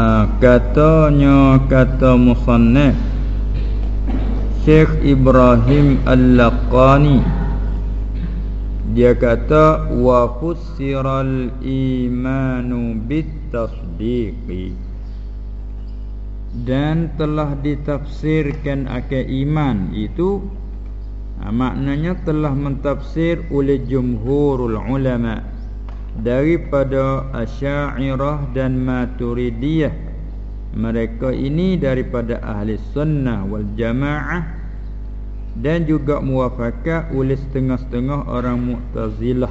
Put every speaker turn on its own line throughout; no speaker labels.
uh, katanya kata musannaf Syekh Ibrahim Al-Laqani. Dia kata wa fussiral imanu bitasdiqi dan telah ditafsirkan akan iman itu ha, maknanya telah mentafsir oleh jumhurul ulama daripada asy'ariyah dan maturidiyah mereka ini daripada ahli sunnah wal jamaah dan juga muafakat oleh setengah-setengah orang Mu'tazilah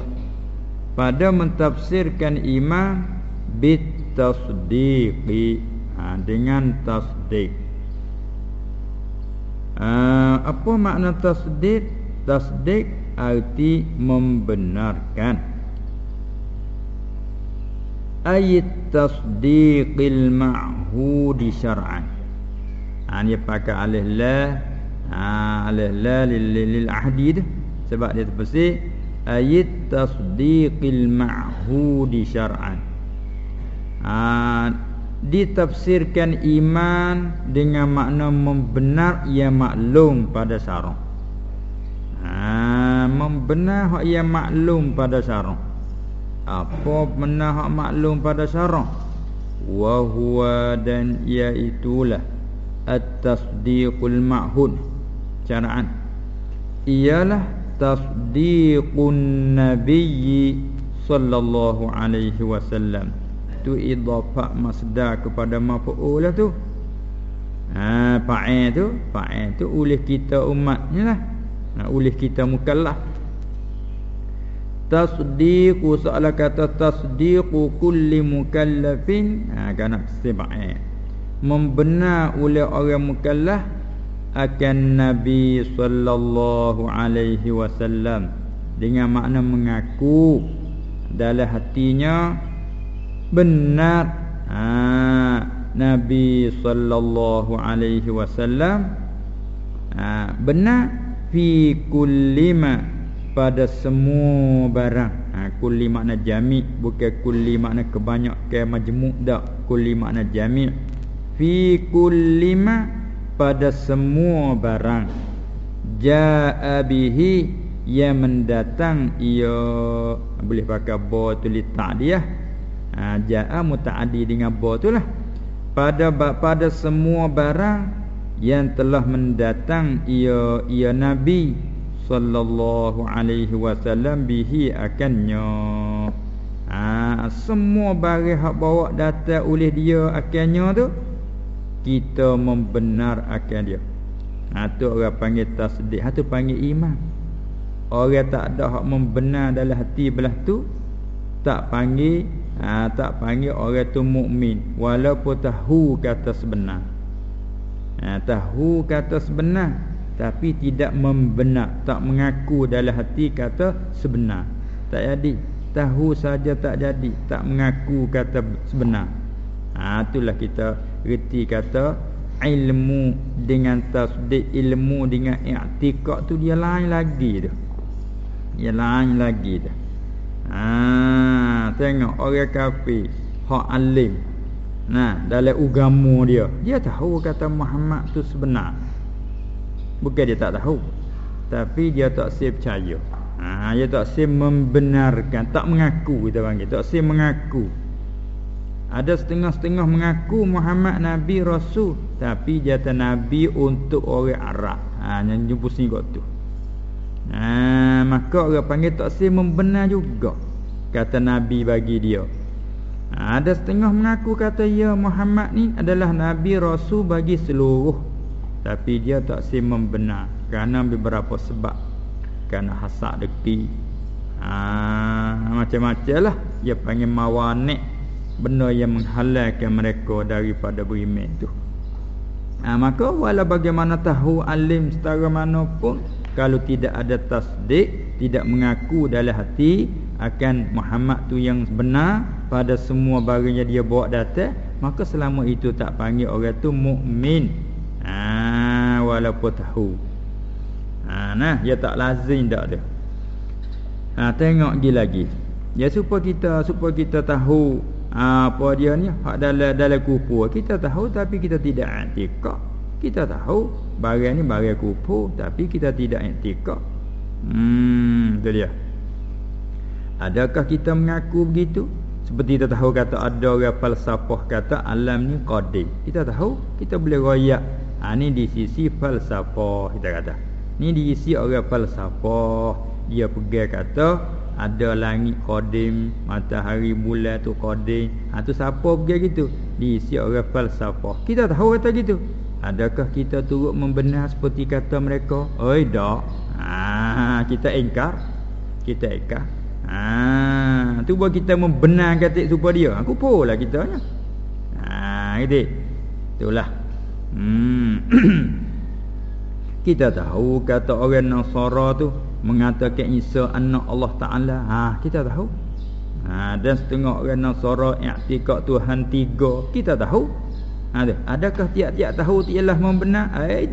pada mentafsirkan iman bit tasdiqi ha, dengan tasdiq. Ha, apa makna tasdiq? Tasdiq arti membenarkan. Ayat tasdiqil ma'hudi syar'an. Ha, dia pakai alih lah ha la lil, lil ahdi sebab dia terpesi ayat tasdiqil ma'hudi syar'an. Ha ditafsirkan iman dengan makna membenar yang maklum pada syarah ha membenar yang maklum pada syarah apa benar hak maklum pada syarah? Wa huwa dan iaitulah at-tasdiqul ma'hud caraan. Ialah tasdiqun nabiyyi sallallahu alaihi wasallam. Tu idhafah masdar kepada maf'ul lah tu. Ha fa'il tu fa'il tu oleh kita umatnya lah. Ha, oleh kita mukallaf tasdiqu soalan kata tasdiqu kulli mukallafin. Ha kan sebab membenar oleh orang mukallaf akan Nabi sallallahu alaihi wasallam. Dengan makna mengaku dalam hatinya benar ha, Nabi sallallahu alaihi wasallam ha, benar fi kulli ma pada semua barang. Ha, kulli makna jami' bukan kulli makna kebanyakan majmu' dak. Kulli makna jami' fi kulli ma pada semua barang. Jaa bihi mendatang ia. Boleh pakai ba tu li ta'diyah. Ha jaa mutaaddi dengan ba tu lah. Pada pada semua barang yang telah mendatang ia ia nabi sallallahu alaihi wasallam bihi akannya ha semua barang hak bawa datang oleh dia akannya tu kita membenar akan dia. Ha tu orang panggil tasdik, ha tu panggil iman. Orang tak ada hak membenar dalam hati belah tu tak panggil ha, tak panggil orang tu mukmin walaupun tahu kata sebenar. Ha, tahu kata sebenar tapi tidak membenar, tak mengaku dalam hati kata sebenar. Tak jadi. Tahu saja tak jadi, tak mengaku kata sebenar. Ha itulah kita reti kata ilmu dengan tasdik ilmu dengan i'tikad tu dia lain lagi tu. Dia lain lagi tu. Ha tengok orang kafir hak alim. Nah, dalam agama dia, dia tahu kata Muhammad tu sebenar. Bukan dia tak tahu. Tapi dia tak siap percaya. Ha, dia tak siap membenarkan, tak mengaku kita panggil, tak siap mengaku. Ada setengah-setengah mengaku Muhammad Nabi Rasul Tapi jatuh Nabi untuk orang Arab ha, Yang jumpa sini kot tu ha, Maka orang panggil tak say membenar juga Kata Nabi bagi dia ha, Ada setengah mengaku kata Ya Muhammad ni adalah Nabi Rasul bagi seluruh Tapi dia tak say membenar. Kerana beberapa sebab. Kerana hasak deki. Ha, Macam-macam lah. Dia panggil mawanik. Benda yang menghalalkan mereka daripada beriman tu. Ha, maka walau bagaimana tahu alim setara mana pun kalau tidak ada tasdik, tidak mengaku dalam hati akan Muhammad tu yang benar pada semua barang yang dia bawa datang, maka selama itu tak panggil orang tu mukmin. Walaupun tahu. Ha, nah, dia tak lazim dak dia. Ha, tengok lagi lagi. Ya supaya kita supaya kita tahu ha, apa dia ni hak dalam dalam kupur kita tahu tapi kita tidak i'tikad kita tahu barang ni barang kupur tapi kita tidak i'tikad hmm tu dia. Adakah kita mengaku begitu? Seperti kita tahu kata ada orang falsafah kata alam ni qadim kita tahu kita boleh royak ha, ni di sisi falsafah kita kata. Ni diisi orang falsafah dia pergi kata ada langit qadim matahari bulan tu qadim ha tu siapa pergi gitu? Diisi orang falsafah. Kita tahu kata gitu. Adakah kita turut membenar seperti kata mereka? Oi dak ha kita ingkar. Kita ingkar. Ha tu buat kita membenar kata supaya dia. Aku polah kita nya ha gitu. Itulah hmm. Kita tahu kata orang Nasara tu mengatakan Isa anak Allah Taala. Ha kita tahu. Ha dan setengah orang Nasara i'tikad Tuhan tiga. Kita tahu. Ha adakah tiap-tiap tahu ialah membenar? Eh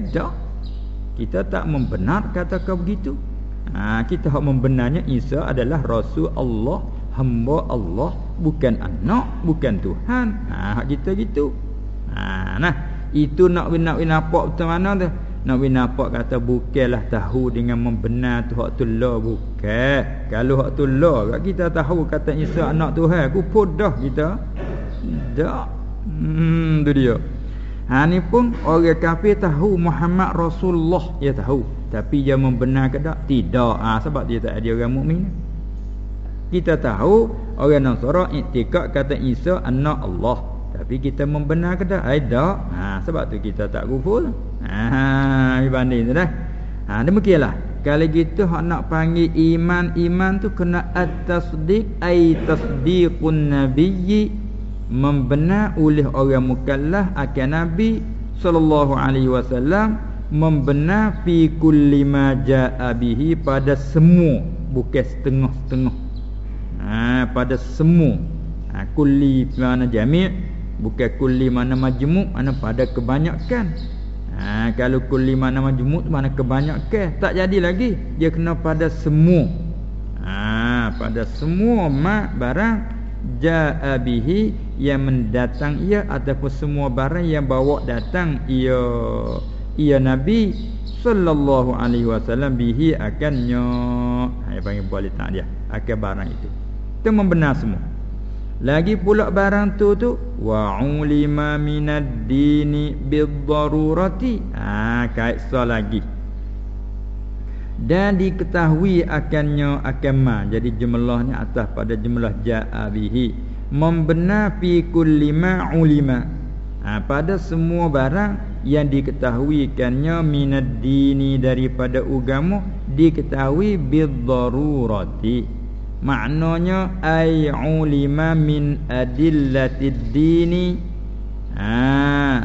kita tak membenar katakan begitu. Ha kita hak membenarnya Isa adalah rasul Allah hamba Allah bukan anak bukan Tuhan. Ha hak kita gitu. Ha nah itu nak nak nak betul mana tu Nabi nampak kata bukanlah tahu dengan membenar tu hak tullah bukan. Kalau hak tullah kat kita tahu kata Isa anak Tuhan, aku dah kita. Tak. Hmm tu dia. Ha ni pun orang kafir tahu Muhammad Rasulullah dia tahu, tapi dia membenar ke tak? Tidak. Ha sebab dia tak ada orang mukmin. Kita tahu orang Nasara iktikad kata Isa anak Allah, tapi kita membenar ke tak? Tidak. Ha sebab tu kita tak kufur. Ha banding tu dah. Ha demikianlah. Kalau gitu hak nak panggil iman iman tu kena at-tasdiq ai tasdiqun nabiyyi membenar oleh orang mukallaf akan nabi sallallahu alaihi wasallam membenar fi kulli ma jaa bihi pada semua bukan setengah-setengah. Ha pada semua. Ha kulli mana jami' bukan kulli mana majmu' mana pada kebanyakan. Ha, kalau kulli mana majmud mana kebanyakan. Tak jadi lagi. Dia kena pada semua. Ha, pada semua mak barang jaa bihi yang mendatang ia ataupun semua barang yang bawa datang ia. Ia nabi sallallahu alaihi wasallam bihi akannya ha panggil boleh tak dia? Akan barang itu. Itu membenar semua lagi pula barang tu tu wa ulima minad dini bid-darurati. Ah ha, kait so lagi. Dan diketahui akannya akan ma. Jadi jumlahnya atas pada jumlah jaa bihi. Membenar fi kulli ma ulima. Ha, pada semua barang yang diketahui kannya minad dini daripada agama diketahui bid-darurati maknanya ay ulima min adillatid dini. Ha.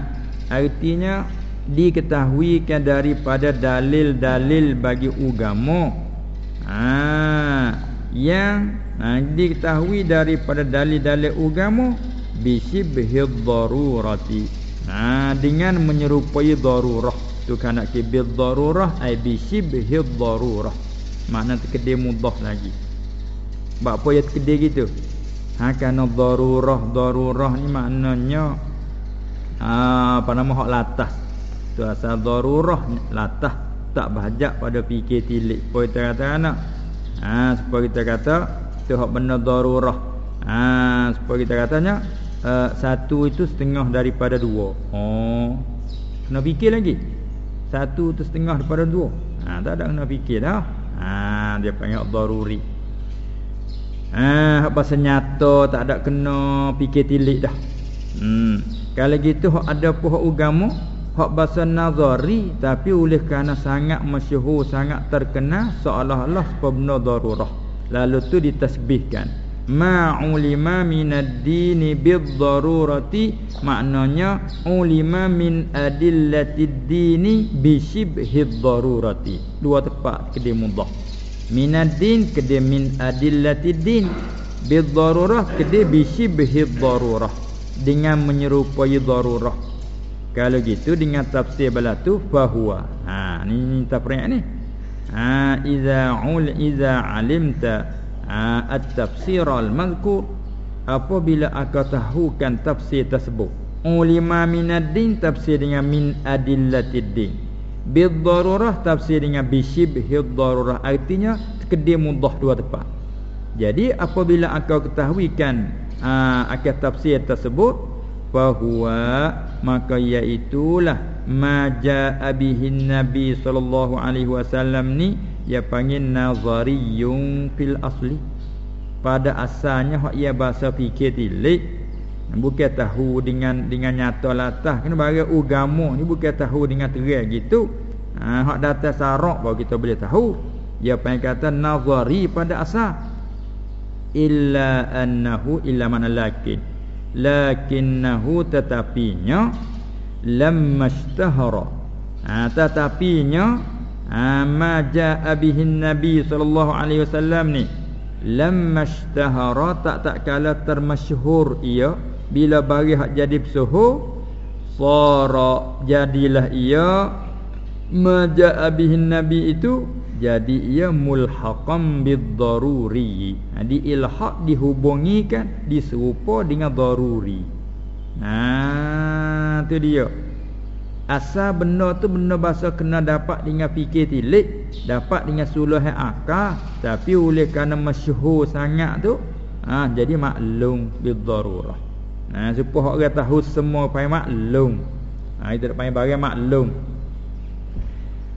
Artinya diketahuikan daripada dalil-dalil bagi agama ha. Yang ha, diketahui daripada dalil-dalil agama bisibhi darurati ha dengan menyerupai darurah. Tu kan nak kibid darurah ai bisibhi darurah makna terkedai mudah lagi sebab apa ya kedai gitu? Ha kana darurah darurah ni maknanya ha apa nama hak latah. Tu asal darurah latah. Tak bahajak pada fikir tilik. Apa kita kata anak. Ha supaya kita kata tu hak benda darurah. Ha supaya kita katanya uh, satu itu setengah daripada dua. Oh kena fikir lagi. Satu tu setengah daripada dua. Ha tak ada kena fikir dah. Ha dia panggil daruri Ah, apa senyata tak ada kena fikir tilik dah. Hmm. Kalau gitu hak ada pun hak agama, hak bahasa nazari tapi oleh kerana sangat masyhur, sangat terkenal seolah-olah sepenuh darurah. Lalu tu ditasbihkan. Ma ulima minad dini bid darurati maknanya ulima min adillatid dini bi shibhid darurati. Dua tepat kedai mudah minaddin kede min adillatid din bidarurah kede bisibhi darurah dengan menyerupai darurah. Kalau gitu dengan tafsir balatu fahuwa. Ha ni ni tafsir ni. Ha iza ul iza alimta ha, at-tafsir al-mazkur. Apabila aku tahukan tafsir tersebut. Ulima minaddin tafsir dengan min adillatiddin bid darurah tafsir dengan bishibhid darurah artinya kedai mudah dua tepat jadi apabila aku ketahuikan aa, ah, akan tafsir tersebut bahawa maka iaitulah maja abihin nabi wasallam ni ia panggil nazariyun fil asli. Pada asalnya ia bahasa fikir tilik bukan tahu dengan dengan nyata latah kena bagi agama ni bukan tahu dengan terang gitu. Ha hak data sarak baru kita boleh tahu. Dia panggil kata nazari pada asal. Illa annahu illa man lakin. Lakinnahu tetapinya lamma ishtahara. Ha tetapinya ha ma jaa bihin nabi sallallahu alaihi wasallam ni. Lamma ishtahara tak tak kala termasyhur ia bila bagi hak jadi pesuhu sara jadilah ia maja'a bihin nabi itu jadi ia mulhaqam bid daruri jadi ha, ilhaq dihubungikan diserupa dengan daruri nah tu dia. Asal benda tu benda bahasa kena dapat dengan fikir tilik dapat dengan suluh akal tapi oleh kerana masyhur sangat tu ha, jadi maklum bid darurah Ha supaya orang tahu semua pai maklum. Ha itu tak panggil barang maklum.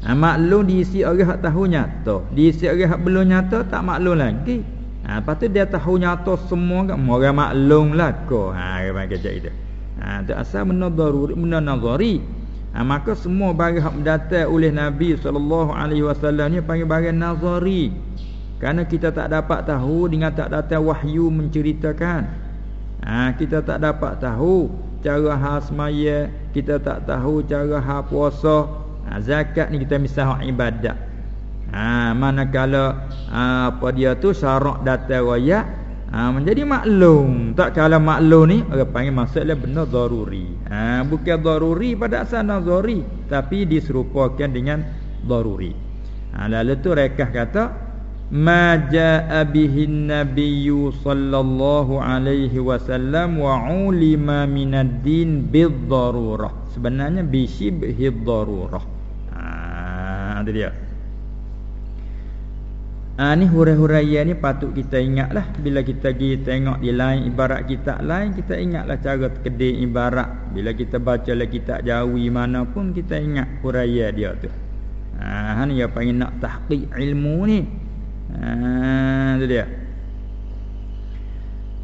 Ha maklum diisi orang hak tahu nyata. Diisi orang hak belum nyata tak maklum lagi. Ha lepas tu dia tahu nyata semua kan orang maklum lah ko. Ha panggil macam itu. Ha tu asal benda daruri, benda nazari. Ha, maka semua barang hak datang oleh Nabi sallallahu alaihi wasallam ni panggil barang nazari. Kerana kita tak dapat tahu dengan tak datang wahyu menceritakan ha, Kita tak dapat tahu Cara hal semaya Kita tak tahu cara hal puasa. Ha, Zakat ni kita misal ibadat. Ha, Manakala ha, Apa dia tu syarak data raya ha, Menjadi maklum. Tak kala maklum ni Orang panggil maksudnya benda daruri. Ha, Bukan daruri pada asal nazari Tapi diserupakan dengan daruri. Ha, Lalu tu rekah kata ma jaa bihi an-nabiy sallallahu alaihi wasallam wa ulima min ad-din bid-darurah. Sebenarnya bi shibhi darurah. Ha itu dia. Ha, ni hurai-huraian ni patut kita ingatlah. Bila kita pergi tengok di lain ibarat kita lain Kita ingatlah cara kedai ibarat. Bila kita baca lah kitab jawi mana pun Kita ingat huraian dia tu. Ha, Ni dia panggil nak tahqiq ilmu ni Ha tu dia.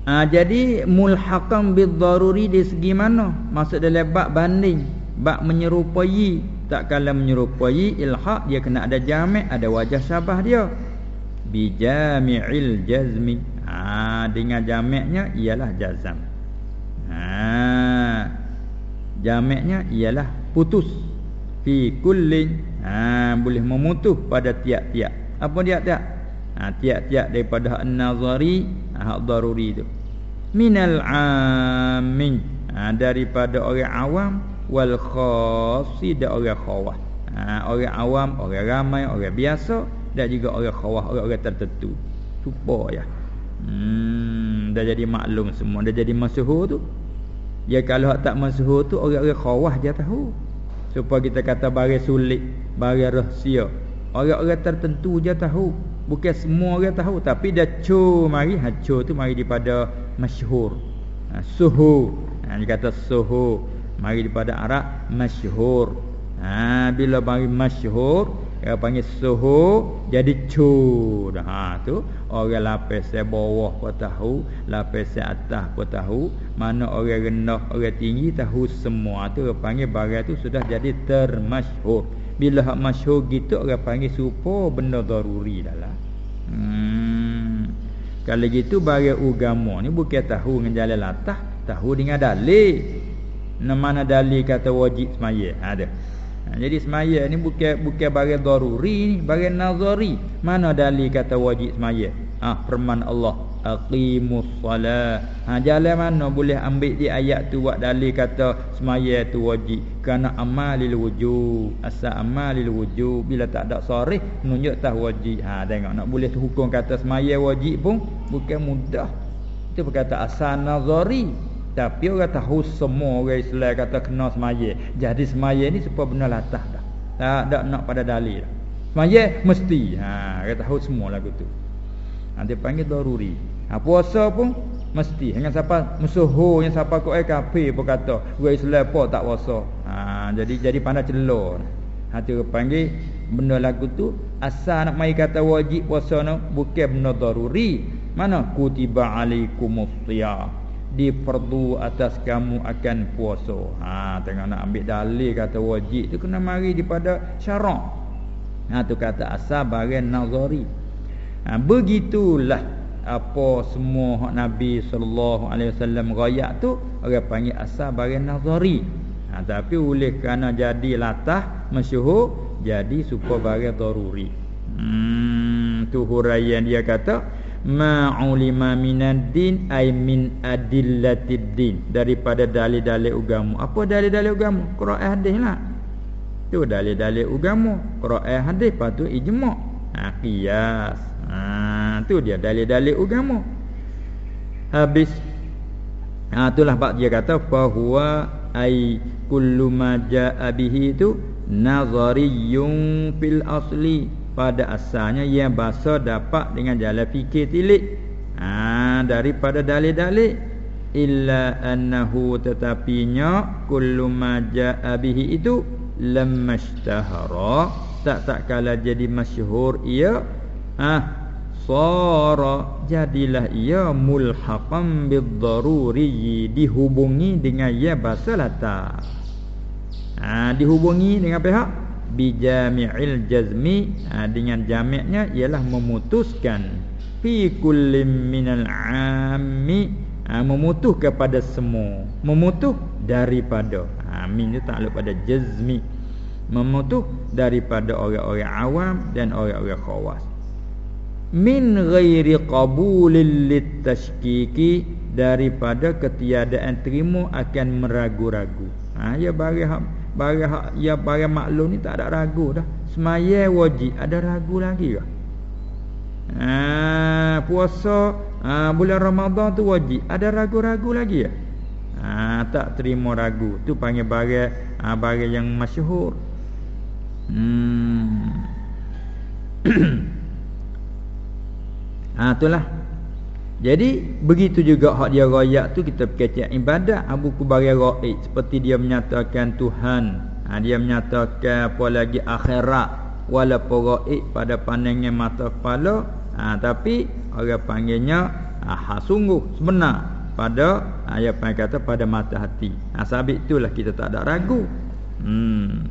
Ha, jadi mulhaqan bid-daruri di segi mana? Maksud dalam bab banding, bab menyerupai, tak kala menyerupai ilhaq dia kena ada jami', ada wajah syabah dia. Bi jami'il jazmi. Ha dengan jami'nya ialah jazam. Ha jami'nya ialah putus fi kullin. Ha boleh memutus pada tiap-tiap. Apa dia tiap? Ha, tiap-tiap daripada an-nazari ha, hak daruri tu. Minal amin ha, daripada orang awam wal khasi dan orang khawah. Ha, orang awam orang ramai orang biasa dan juga orang khawah orang-orang tertentu. Supa ya. Hmm dah jadi maklum semua dah jadi masyhur tu. Ya kalau tak masyhur tu orang-orang khawah dia tahu. Supaya kita kata barang sulit barang rahsia. Orang-orang tertentu dia tahu Bukan semua orang tahu Tapi dia cu mari ha, Cu tu mari daripada masyhur. Ha, Suhu. Ha, Dia kata suhu. Mari daripada Arab Masyhur. Ha, Bila mari masyhur Dia panggil suhu Jadi cu dah, ha, tu Orang lapis saya bawah pun tahu Lapis saya atas pun tahu. Mana orang rendah Orang tinggi tahu semua tu. Dia panggil barang tu Sudah jadi termasyhur bila hak masyhur gitu orang panggil supo benda daruri dalam. Hmm. Kalau gitu bagi agama ni bukan tahu dengan jalan latah, tahu dengan dalil. Nama mana dalil kata wajib semaya? Ada. Ha, jadi semaya ni bukan bukan bagi daruri ni, bagi nazari. Mana dalil kata wajib semaya? Ah, ha, firman Allah aqimus solat. Ha jalan mana boleh ambil di ayat tu buat dalil kata semaya tu wajib kerana amalil wujub. Asal amalil wujub bila tak ada sarih menunjuk tah wajib. Ha tengok nak boleh hukum kata semaya wajib pun bukan mudah. Itu berkata asal nazari. Tapi orang tahu semua orang Islam kata kena semaya. Jadi semaya ni supaya benar latah dah. Tak ada nak pada dalil. Semaya mesti. Ha, orang tahu semua lagu tu. Nanti panggil daruri. Ha, puasa pun mesti. Dengan siapa musuh yang siapa kau eh kafir pun kata. Orang Islam pun tak puasa. Ha, jadi jadi pandai celur. Ha, tu panggil benda lagu tu. Asal nak mai kata wajib puasa no, bukan benda daruri. Mana kutiba alaikumus siyam diperdu atas kamu akan puasa. Ha tengah nak ambil dalil kata wajib tu kena mari daripada syarak. Ha tu kata asal barang nazari. Ha begitulah apa semua Nabi sallallahu alaihi wasallam royak tu orang panggil asal barang nazari. Ha tapi oleh kerana jadi latah masyhur jadi supaya barang daruri. Hmm tu huraian dia kata ma'ulima minad din ay min adillatid din. Daripada dalil-dalil agama apa dalil-dalil agama Quran hadis lah. Tu dalil-dalil agama Quran hadis patu ijma' ha qiyas. Ha tu dia dalil-dalil agama. Habis. Ha itulah bab dia kata fa huwa ay kullu ma ja'a bihi tu nazariyun fil asli. Pada asalnya yang bahasa dapat dengan jalan fikir tilik. Ha, daripada dalil-dalil. Illa annahu tetapinya kullu ma jaa bihi itu lamashtahara tak tak kala jadi masyhur ia. Ha sara jadilah ia mulhaqan biddaruri dihubungi dengan ya bahasa latar ha dihubungi dengan pihak bijami'il jazmi. Ha, dengan jami'nya ialah memutuskan. Fi kullim minal ammi. Ha, memutuh kepada semua memutuh daripada. Ha, min itu takluk pada jazmi. Memutuh daripada orang-orang awam dan orang-orang khawas min ghairi qabulil litashkiki daripada ketiadaan terima akan meragu-ragu. Ha ya bagi barang ya barang maklum ni tak ada ragu dah. Semaya wajib ada ragu lagi ke ha puasa ha, bulan Ramadan tu wajib ada ragu-ragu lagi ya? Ha, tak terima ragu. Tu panggil barang ha, barang yang masyhur. Hmm ha itulah. Jadi begitu juga hak dia royak tu kita perkecek ibadat Abu Kubariyah Ra'id seperti dia menyatakan Tuhan. Ha, dia menyatakan apa lagi? Akhirat. Walaupun Ra'id pada pandangan mata kepala ha, tapi orang panggilnya ha, sungguh sebenar pada ha, yang panggil kata pada mata hati. Ha, sabit itulah kita tak ada ragu. Hmm.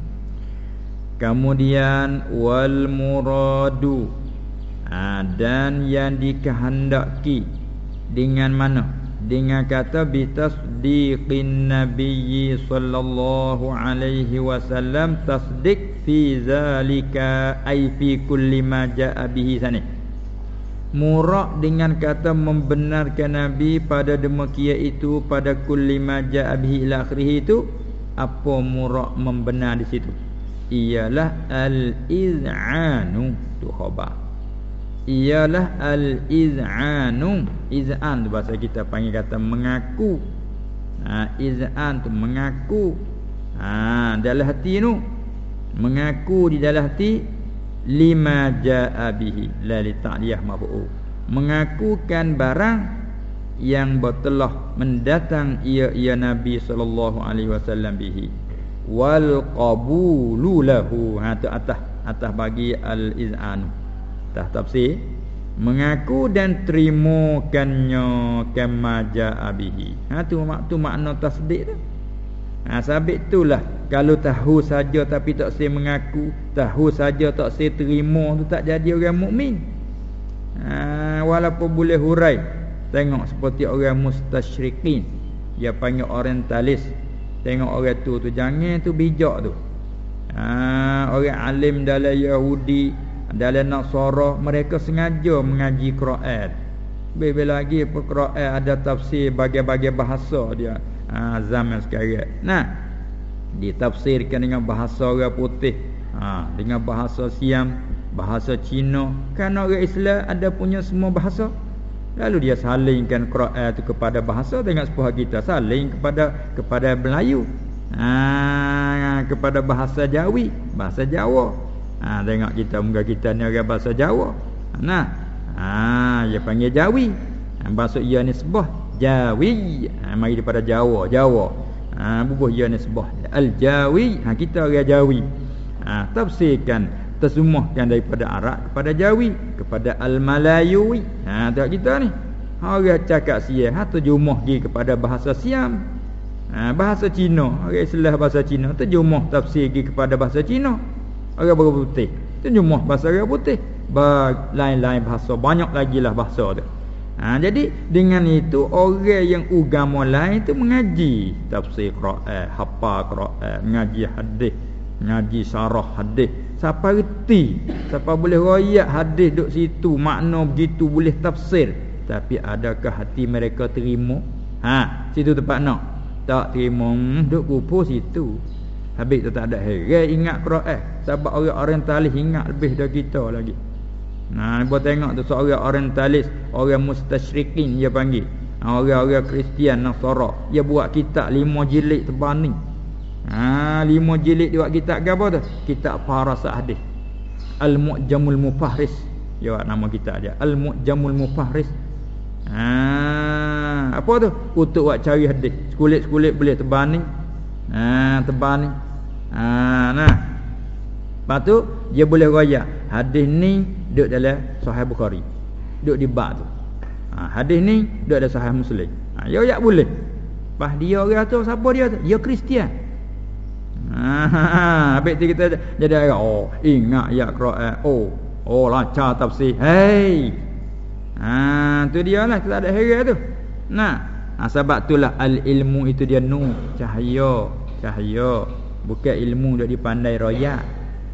kemudian wal muradu ha, dan yang dikehendaki dengan mana? Dengan kata bi tasdiqin nabiyyi sallallahu alaihi wasallam tasdiq fi zalika ai fi kulli ma jaa bihi sani murak dengan kata membenarkan nabi pada demikian itu pada kulli ma jaa bihi ila akhirih itu apa murak membenar di situ? Ialah al iz'anu tu khabar ialah al-iz'anu. Iz'an tu bahasa kita panggil kata mengaku. Ha iz'an tu mengaku. Ha dalam hati tu mengaku di dalam hati lima jaa bihi. La li ta'liyah mengakukan barang yang bertelah mendatang ia ia nabi sallallahu alaihi wasallam bihi. Wal qabulu lahu. Ha tu atas atas bagi al-iz'anu Tah tafsir mengaku dan terimakannya kama jaa bihi. Ha tu tu makna tasdik tu. Ha sabit itulah kalau tahu saja tapi tak saya mengaku, tahu saja tak saya terima tu tak jadi orang mukmin. Ha walaupun boleh hurai tengok seperti orang mustasyrikin dia panggil orientalis. Tengok orang tu tu jangan tu bijak tu. Ha orang alim dalam Yahudi dalam Nasara mereka sengaja mengaji Quran. Bila lagi Quran ada tafsir bagi-bagi bahasa dia ha, zaman sekarang. Nah, ditafsirkan dengan bahasa orang putih, ha, dengan bahasa Siam, bahasa Cina. Kan orang Islam ada punya semua bahasa. Lalu dia salingkan Quran itu kepada bahasa tengok sepuh kita saling kepada kepada Melayu. Ha, kepada bahasa Jawi, bahasa Jawa. Ha, tengok kita muka kita ni orang bahasa Jawa. Nah. Ha, dia panggil Jawi. Ha, bahasa ia ni sebuah Jawi. Ha, mari daripada Jawa, Jawa. Ha, bubuh ia ni sebuah Al-Jawi. Ha, kita orang Jawi. Ha, tafsirkan tersemuhkan daripada Arab kepada Jawi kepada Al-Malayui ha tengok kita ni orang cakap Siam ha terjemah pergi kepada bahasa Siam ha bahasa Cina orang Islam bahasa Cina terjemah tafsir pergi kepada bahasa Cina orang berputih terjemah bahasa orang putih. Lain-lain bahasa. Banyak lagi lah bahasa tu ha jadi dengan itu orang yang agama lain tu mengaji. Tafsir Quran hafal Quran mengaji hadis mengaji syarah hadis. Siapa reti Siapa boleh royak hadis duduk situ Makna begitu boleh tafsir. Tapi adakah hati mereka terima? Ha Situ tempat nak. Tak terima hmm, Duduk kupur situ Habis tak ada heran Ingat Quran Sebab orang orientalis ingat lebih dari kita lagi Nah, buat tengok tu seorang orientalis, orang mustasyrikin dia panggil. Orang-orang Kristian Nasara, dia buat kitab lima jilid tebal ni. Ha lima jilid dia buat kitab apa tu? Kitab Farasat Hadis. Al-Mu'jamul Mufahris. Ya nama kitab dia. Al-Mu'jamul Mufahris. Ha apa tu? Untuk buat cari hadis. Sekulit-sekulit boleh tebal ni. Ha tebal ni. Ha nah. Lepas tu dia boleh royak hadis ni duduk dalam Sahih Bukhari. Duduk di bab tu. Ha hadis ni duduk dalam Sahih Muslim. Ha ya ya boleh. Pas dia orang tu siapa dia? Dia Kristian. Ha, habis tu kita jadi agak oh, ingat ya Quran. Oh, oh lancar tafsir. Hey. Ha, tu dia lah kita ada heran tu. Nah, ha, sebab itulah al ilmu itu dia nur, cahaya, cahaya. Bukan ilmu dak dipandai royak.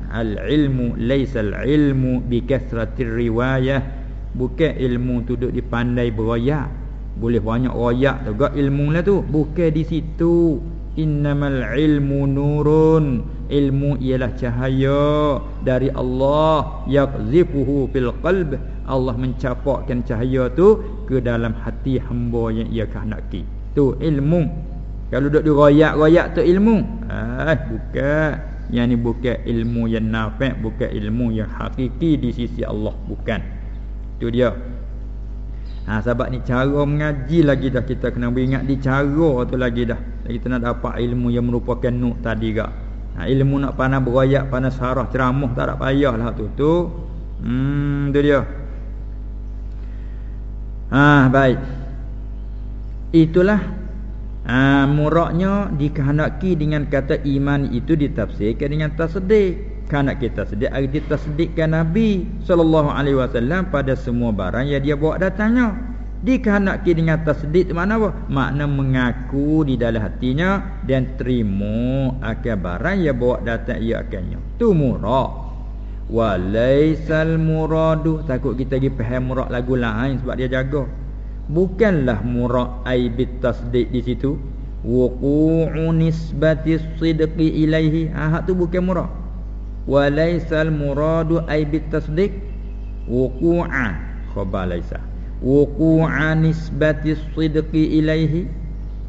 Al ilmu laisa al ilmu bi kasratir riwayah. Bukan ilmu tu duk dipandai beroyak. Boleh banyak royak juga ilmu lah tu. Bukan di situ innamal ilmu nurun ilmu ialah cahaya dari Allah yaqzifuhu fil qalb Allah mencapakkan cahaya tu ke dalam hati hamba yang ia kehendaki tu ilmu kalau duk diroyak-royak tu ilmu ah bukan yang ni bukan ilmu yang nafi' bukan ilmu yang hakiki di sisi Allah bukan tu dia Ha sebab ni cara mengaji lagi dah kita kena beringat di cara tu lagi dah. Kita nak dapat ilmu yang merupakan nur tadi gak. Ha ilmu nak pandai beroyak, pandai sarah ceramah tak ada payahlah tu tu. Hmm tu dia. Ha baik. Itulah ha, muraknya dikehendaki dengan kata iman itu ditafsirkan dengan tasdik kerana kita sedia arti tasdikkan Nabi sallallahu alaihi wasallam pada semua barang yang dia bawa datangnya. Dikehendaki dengan tasdik mana apa? Makna mengaku di dalam hatinya dan terima akan barang yang bawa datang ia akannya. Tu murak. Walaisal muradu. Takut kita pergi faham murak lagu lain sebab dia jaga bukanlah murak aibit tasdik di situ. Wuqu'u nisbati sidqi ilaihi. Ah tu bukan murak walaisal muradu ay bitasdiq wuqu'a. Khabar laisa. Wuqu'a nisbati sidqi ilaihi.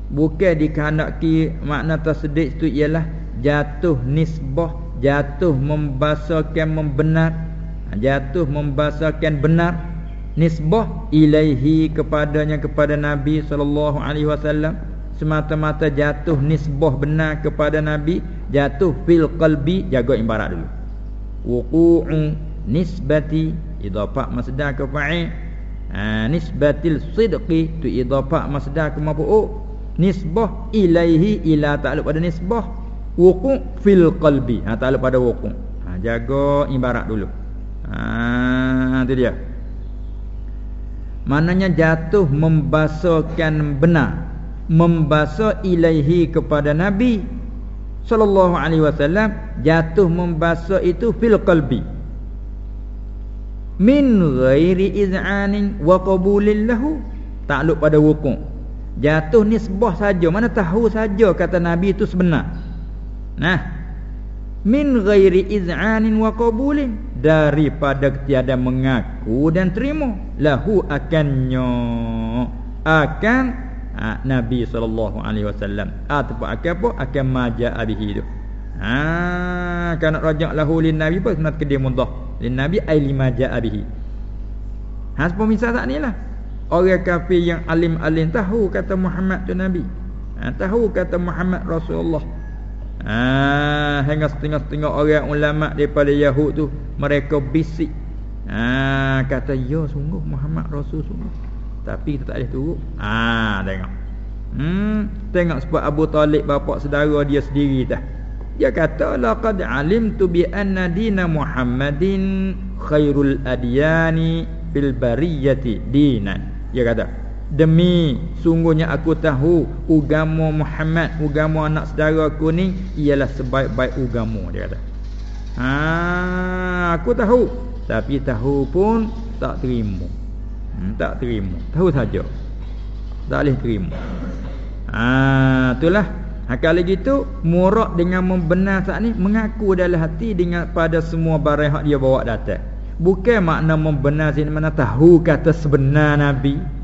Bukan dikehendaki makna tasdiq itu ialah jatuh nisbah jatuh membasakan membenar. Jatuh membasakan benar nisbah ilaihi kepadanya kepada Nabi wasallam. Semata-mata jatuh nisbah benar kepada Nabi jatuh fil qalbi jaga ibarat dulu. Wuqu'u nisbati idafah masdar ke fa'il. Ha, nisbatil sidqi tu idafah masdar ke maf'ul nisbah ilaihi ila ta'alluq pada nisbah. Wuqu' fil qalbi ha ta'alluq pada wuqu' ha, jaga ibarat dulu. Ha tu dia Maknanya jatuh membasakan benar Membasa ilaihi kepada Nabi sallallahu alaihi wasallam jatuh membasuh itu fil qalbi. Min ghairi iz'anin wa qabulin lahu takluk pada wuku. Jatuh nisbah saja mana tahu saja kata nabi itu sebenar. Nah min ghairi iz'anin wa qabulin. Daripada tiada mengaku dan terima lahu akannya akan ha, Nabi sallallahu alaihi wasallam. Ataupun akan apa? Akan maja abihi tu ha kan nak rajak lahu lin nabi apa nak kedim mudah lin nabi ai lima ja abihi ha misal tak ni lah. Orang kafir yang alim-alim tahu kata Muhammad tu nabi. Ha, tahu kata Muhammad Rasulullah Ah, hingga setengah-setengah orang ulama daripada Yahud tu mereka bisik. Ah, kata ya sungguh Muhammad Rasul sungguh. Tapi kita tak boleh turut. Ah, tengok. Hmm, tengok sebab Abu Talib bapa saudara dia sendiri dah. Dia kata laqad alimtu bi anna dina Muhammadin khairul adyani fil bariyati dinan. Dia kata, Demi sungguhnya aku tahu agama Muhammad, agama anak saudara aku ni ialah sebaik-baik agama dia kata. Ha, aku tahu tapi tahu pun tak terima. Hmm, tak terima. Tahu saja. Tak boleh terima. Ha, itulah. Ha, kalau gitu murak dengan membenar saat ni mengaku dalam hati dengan pada semua barang yang dia bawa datang. Bukan makna membenar sini mana tahu kata sebenar Nabi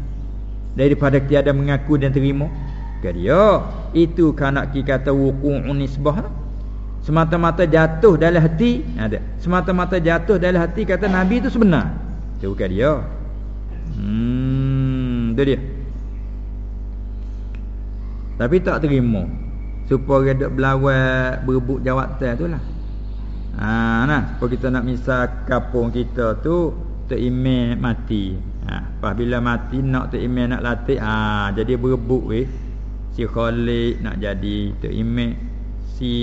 daripada tiada mengaku dan terima? Ke dia itu kanak kata wuqu'un nisbah. Semata-mata jatuh dalam hati ada. Semata-mata jatuh dalam hati kata nabi itu sebenar. Itu bukan dia. Hmm itu dia. Tapi tak terima. Supaya dia berlawan berebut jawatan tu lah. Ha, nah. Supaya kita nak misal kapung kita tu terimeh mati Ha, bila mati nak tu imam nak latih ha, jadi berebut weh. Si Khalid nak jadi tu imam. Si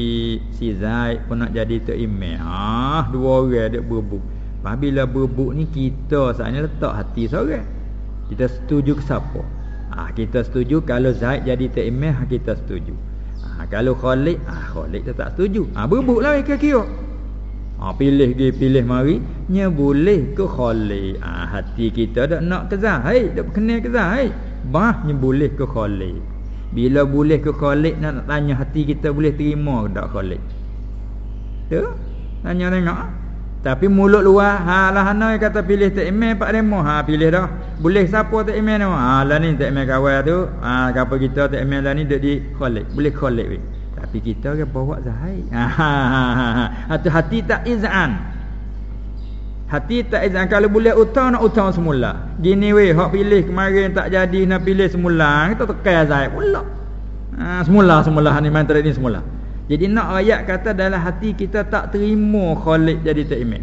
si Zaid pun nak jadi tu imam. Ha, dua orang dia berebut. Pas bila berebut ni kita saatnya letak hati seorang. Kita setuju ke siapa? Ha, kita setuju kalau Zaid jadi tu imam kita setuju. Ha, kalau Khalid ah ha, Khalid tak setuju. Ah ha, berebutlah kira-kira. Ha, pilih dia pilih mari nya boleh ke khali ha, hati kita dak nak ke zahid dak kenal ke zahid bah nya boleh ke khali bila boleh ke khali nak, tanya hati kita boleh terima ke dak khali tu tanya tengok. Tapi mulut luar ha lah ana kata pilih tak email pak demo ha pilih dah. Boleh siapa tak email nama ha lah ni tak email kawan tu. Ha gapo kita tak email lah ni dak di khali boleh khali weh tapi kita orang bawa zahid. Ha, ha, ha, Hati tak izan. Hati tak izan kalau boleh utang nak utang semula. Gini weh hak pilih kemarin tak jadi nak pilih semula. Kita tekan zahid pula. Ha, semula semula ni main ni semula. Jadi nak ayat kata dalam hati kita tak terima Khalid jadi tak iman.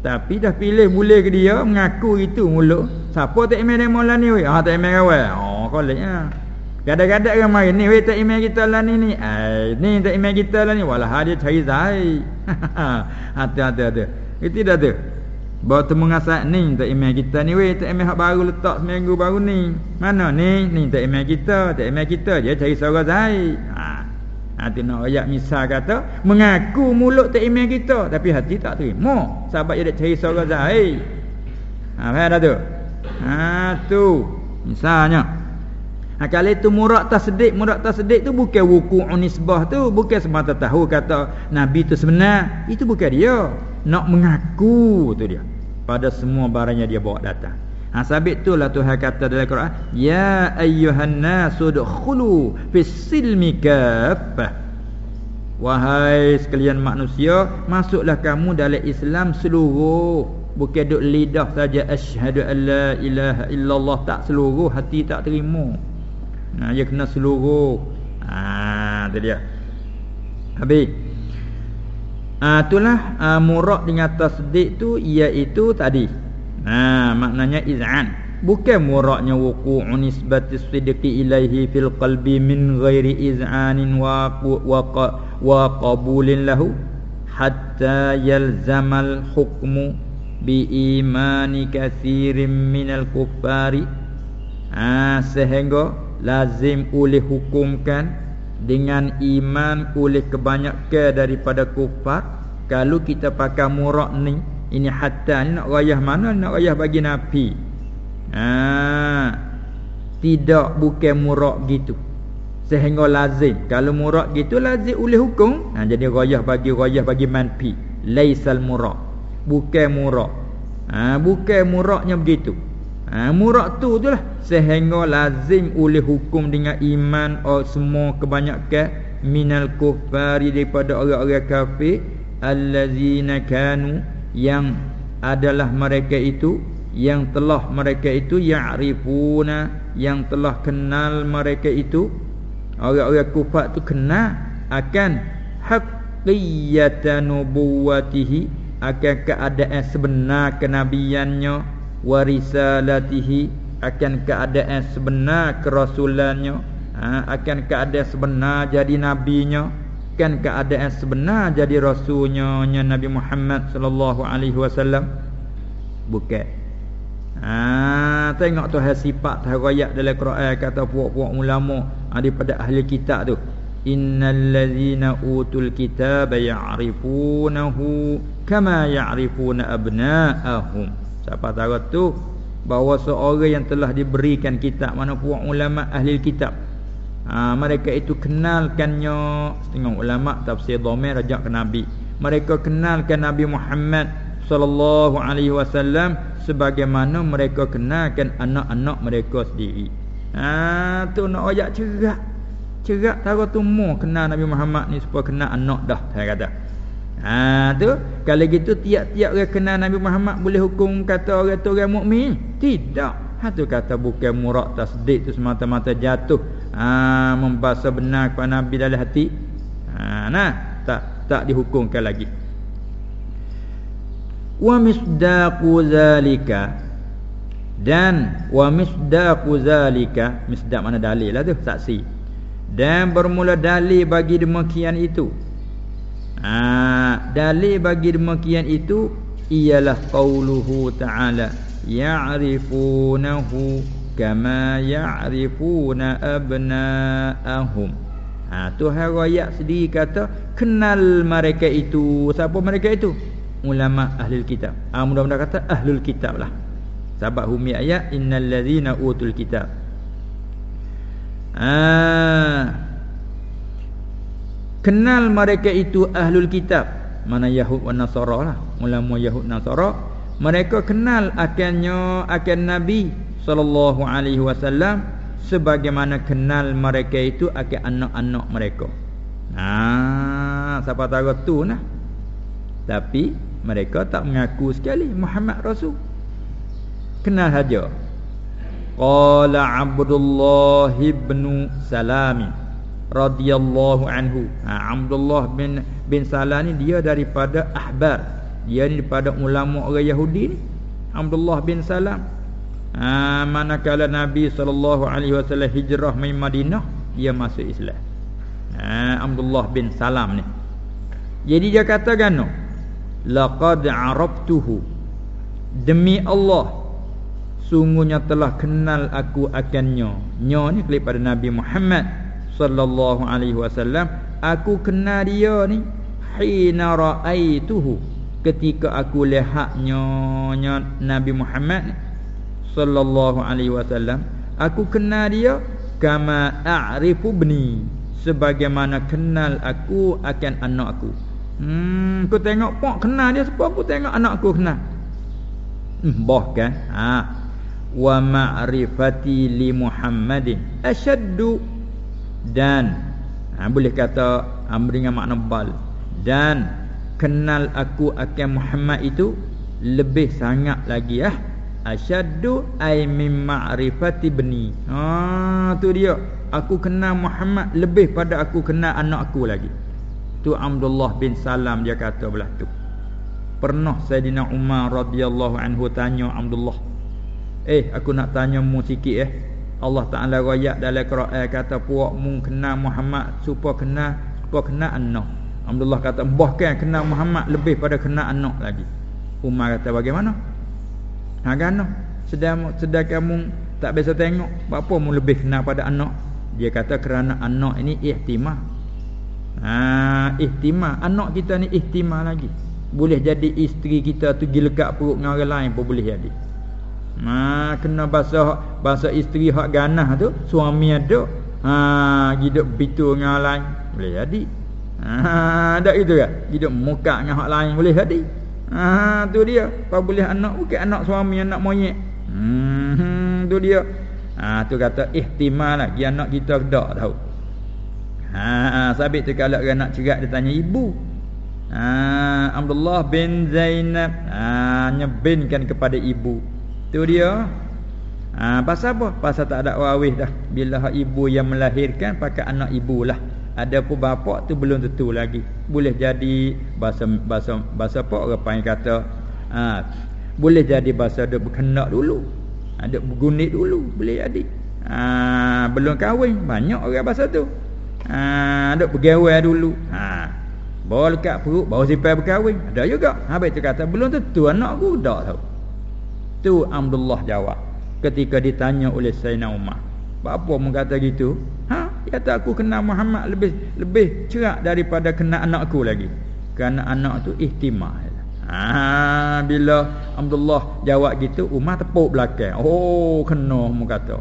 Tapi dah pilih boleh ke dia mengaku itu mulut. Siapa tak iman dia mula ni weh? Ha tak iman kawan. Oh Khalid ya. Kadang-kadang orang main ni weh tak email kita lah ni ni. Ai ni tak email kita lah ni walah dia cari zai. Hati-hati ada. Itu dah tu. Bawa temu ngasak ni tak email kita ni weh tak email hak baru letak seminggu baru ni. Mana ni? Ni tak email kita, tak email kita dia cari suara zai. Ha. Hati nak ayat misal kata mengaku mulut tak email kita tapi hati tak terima. Sebab dia cari suara zai. Ha faham dah tu? Ha tu. Misalnya Ha, kalau itu murak tasdik, murak tasdik tu bukan wuku'un nisbah tu, bukan semata tahu kata Nabi tu sebenar. Itu bukan dia. Nak mengaku tu dia. Pada semua barangnya dia bawa datang. Ha, sabit tu lah Tuhan kata dalam Quran. Ya ayyuhan nasu dukhulu fis silmi kafah. Wahai sekalian manusia, masuklah kamu dalam Islam seluruh. Bukan duk lidah saja asyhadu an la ilaha illallah tak seluruh hati tak terima. Ha dia kena seluruh. Ha tu dia. Habis. Ha itulah ha, murak dengan tasdik tu iaitu tadi. Ha maknanya iz'an. Bukan muraknya wuqu'un nisbati sidqi ilaihi fil qalbi min ghairi iz'anin wa wa wa qabulin lahu hatta yalzamal hukmu bi imani kathirin minal kuffari ha sehingga lazim oleh hukumkan dengan iman oleh kebanyakan daripada kufar. Kalau kita pakai murak ni ini hatta ni nak rayah mana? Nak rayah bagi nabi. Ha. Tidak bukan murak gitu. Sehingga lazim. Kalau murad gitu lazim oleh hukum. Ha, jadi rayah bagi rayah bagi manfi laisal murad bukan murad ha, bukan muradnya begitu ha, murad tu tu lah. Sehingga lazim oleh hukum dengan iman oh, semua kebanyakan minal kufari daripada orang-orang kafir. Allazina kanu yang adalah mereka itu yang telah mereka itu ya'rifuna yang telah kenal mereka itu. Orang-orang kufar tu kena akan haqqiyatan nubuwatihi akan keadaan sebenar kenabiannya warisalatihi akan keadaan sebenar kerasulannya ha, akan keadaan sebenar jadi nabinya kan keadaan sebenar jadi rasulnya Nabi Muhammad sallallahu alaihi wasallam bukan Ha, tengok tu hal sifat ayat dalam Quran kata puak-puak ulama ha, daripada ahli kitab tu. Innal ladzina utul kitaba ya'rifunahu kama ya'rifuna abna'ahum. Siapa tahu tu bahawa seorang yang telah diberikan kitab mana puak ulama ahli kitab. Ha, mereka itu kenalkannya setengah ulama tafsir dhamir rajak ke nabi. Mereka kenalkan Nabi Muhammad sallallahu alaihi wasallam sebagaimana mereka kenalkan anak-anak mereka sendiri. Ha tu nak ayat cerak. Cerak tahu tu mu kenal Nabi Muhammad ni supaya kenal anak dah saya kata. Ha tu kalau gitu tiap-tiap orang kenal Nabi Muhammad boleh hukum kata orang tu orang mukmin? Tidak. Ha tu kata bukan murak tasdik tu semata-mata jatuh ha membahas benar kepada Nabi dalam hati. Ha nah tak tak dihukumkan lagi wa misdaqu zalika dan wa misdaqu zalika misdaq mana dalil lah tu saksi dan bermula dalil bagi demikian itu ha, dalil bagi demikian itu ialah qauluhu ta'ala ya'rifunahu kama ya'rifuna abna'ahum ha Tuhan ayat sendiri kata kenal mereka itu siapa mereka itu ulama ahli kitab. Ah mudah-mudahan kata ahlul kitab lah. Sebab humi ayat innal ladzina utul kitab. Ah kenal mereka itu ahlul kitab. Mana Yahud dan Nasara lah. Ulama Yahud Nasara mereka kenal akannya akan Nabi sallallahu alaihi wasallam sebagaimana kenal mereka itu akan anak-anak mereka. Ah siapa tahu tu nah. Tapi mereka tak mengaku sekali Muhammad Rasul kenal saja qala Abdullah bin Salam radhiyallahu anhu. Ha, Abdullah bin bin Salam ni dia daripada ahbar. Dia ni daripada ulama orang Yahudi ni. Abdullah bin Salam ha, manakala Nabi sallallahu alaihi wasallam hijrah ke Madinah dia masuk Islam. Ha, Abdullah bin Salam ni. Jadi dia kata gano laqad arabtuhu. Demi Allah sungguhnya telah kenal aku akannya. Nya ni kelip pada Nabi Muhammad sallallahu alaihi wasallam aku kenal dia ni hina raaituhu ketika aku lihatnya nya Nabi Muhammad sallallahu alaihi wasallam aku kenal dia kama a'rifu ibni sebagaimana kenal aku akan anak aku Hmm, aku tengok pok kenal dia sebab aku tengok anak aku kenal. Hmm, boh kan? Ha. Wa ma'rifati li Muhammadin asyaddu dan ha, boleh kata amri dengan makna bal dan kenal aku akan Muhammad itu lebih sangat lagi ya. Asyaddu ay min ma'rifati bni. Ha tu dia. Aku kenal Muhammad lebih pada aku kenal anak aku lagi. Tu Abdullah bin Salam dia kata belah tu. Pernah Sayyidina Umar radhiyallahu anhu tanya Abdullah. Eh aku nak tanya mu sikit eh. Allah Taala royak dalam Quran kata puak mu kenal Muhammad supaya kenal supaya kenal anak. Abdullah kata bahkan kenal Muhammad lebih pada kenal anak lagi. Umar kata bagaimana? Ha kan? Sedang sedang kamu tak biasa tengok apa mu lebih kenal pada anak? Dia kata kerana anak ini ihtimah Ha, ihtimal anak kita ni ihtimal lagi. Boleh jadi isteri kita tu pergi lekat perut dengan orang lain pun boleh jadi. Ha, kena bahasa bahasa isteri hak ganah tu, suami ada. Ha hidup bitu dengan lain boleh jadi. Ha ada itu kan? Hidup muka dengan hak lain boleh jadi. Ha tu dia. Apa boleh anak bukan anak suami anak monyet. Hmm tu dia. Ha tu kata ihtimal lah dia anak kita dak tahu. Ha sabit tu kalau anak cerak dia tanya ibu. Ha Abdullah bin Zainab ha nyebinkan kepada ibu. Tu dia. Ha pasal apa? Pasal tak ada wawih dah. Bila ibu yang melahirkan pakai anak ibulah. Ada pun bapak tu belum tentu lagi. Boleh jadi bahasa bahasa bahasa apa orang panggil kata ha, boleh jadi bahasa dia berkenak dulu. Ada ha, bergunit dulu boleh jadi. Ha, belum kahwin banyak orang bahasa tu. Ha, ada pegawai dulu. Ha. Bawa lekat perut bawa simpan berkahwin. Ada juga. Habis tu kata belum tentu anak aku dak tahu. Tu Abdullah jawab ketika ditanya oleh Sayyidina Umar. Apa mu kata gitu? Ha, kata aku kenal Muhammad lebih lebih cerak daripada kenal anakku lagi. Kerana anak tu ihtimal. Ha, bila Abdullah jawab gitu, Umar tepuk belakang. Oh, kena mu kata.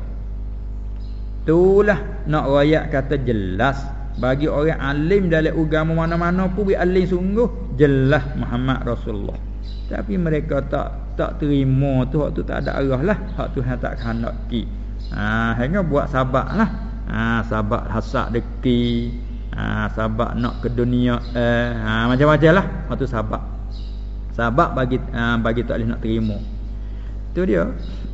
Itulah nak rakyat kata jelas bagi orang alim dalam agama mana-mana pun bi alim sungguh jelas Muhammad Rasulullah. Tapi mereka tak tak terima tu hak tu tak ada arah lah. Hak Tuhan tak kehendaki. Ha, hanya buat sabak lah. Ha, sabak hasak deki. Ha, sabak nak ke dunia. Eh, ha, macam-macam lah. Waktu sabak. Sabak bagi ha, bagi tak boleh nak terima. Tu dia.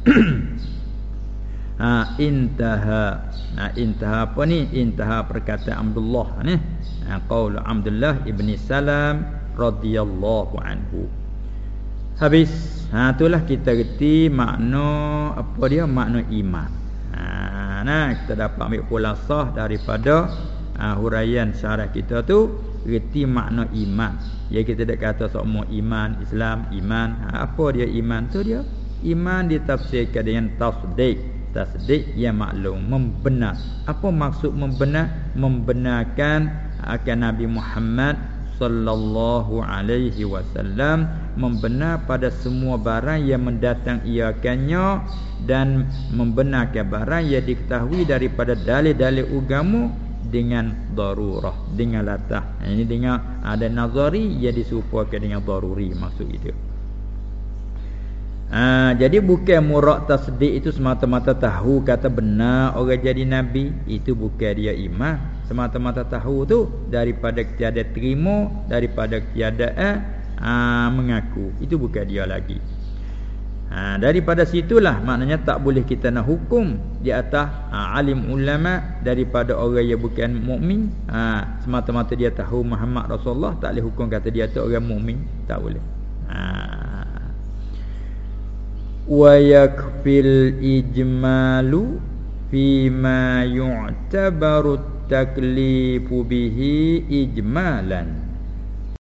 ha, intaha. Ha, intaha apa ni? Intaha perkataan Abdullah ni. Ha, qaul Abdullah ibni Salam radhiyallahu anhu. Habis ha itulah kita reti makna apa dia makna iman. Ha nah kita dapat ambil pulasah daripada ha, huraian syarah kita tu reti makna iman. Ya kita dak kata semua iman Islam iman. Ha, apa dia iman tu dia? Iman ditafsirkan dengan tasdik. Tasdik yang maklum membenar. Apa maksud membenar? Membenarkan akan Nabi Muhammad sallallahu alaihi wasallam membenar pada semua barang yang mendatang iakannya dan membenarkan barang yang diketahui daripada dalil-dalil agama dengan darurah dengan latah. Ini dengan ada nazari yang disupakan dengan daruri maksud itu. Ha, jadi bukan murak tasdik itu semata-mata tahu kata benar orang jadi nabi itu bukan dia iman. Semata-mata tahu tu daripada tiada terima daripada tiada eh, ha, mengaku. Itu bukan dia lagi. Ha, daripada situlah maknanya tak boleh kita nak hukum di atas ha, alim ulama daripada orang yang bukan mukmin. Ha, semata-mata dia tahu Muhammad Rasulullah tak boleh hukum kata dia tu orang mukmin. Tak boleh. Ha, wa yakfil ijmalu fima yu'tabaru taklifu bihi ijmalan